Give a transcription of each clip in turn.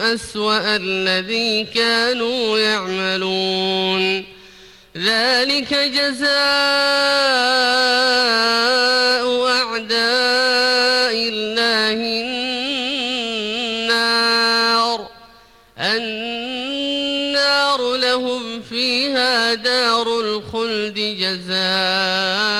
أسوأ الذي كانوا يعملون. ذلك جزاء أعداء الله النار. النار لهم فيها دار الخلد جزاء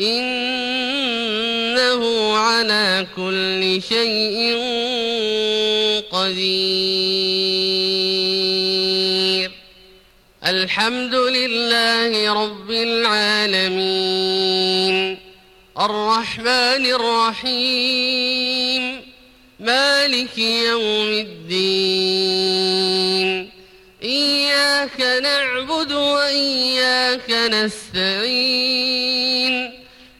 إنه على كل شيء قدير. الحمد لله رب العالمين. الرحمن الرحيم. مالك يوم الدين. إياك نعبد وإياك نستعين.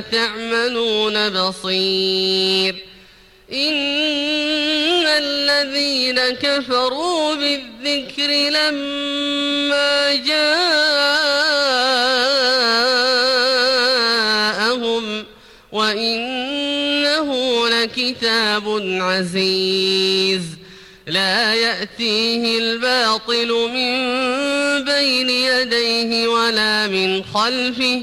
تعملون بصير. إن الذين كفروا بالذكر لما جاءهم وإنه لكتاب عزيز. لا يأتيه الباطل من بين يديه ولا من خلفه.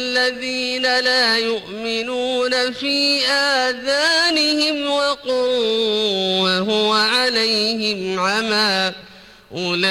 والذين لا يؤمنون في آذانهم وقر وهو عليهم عمى أولئك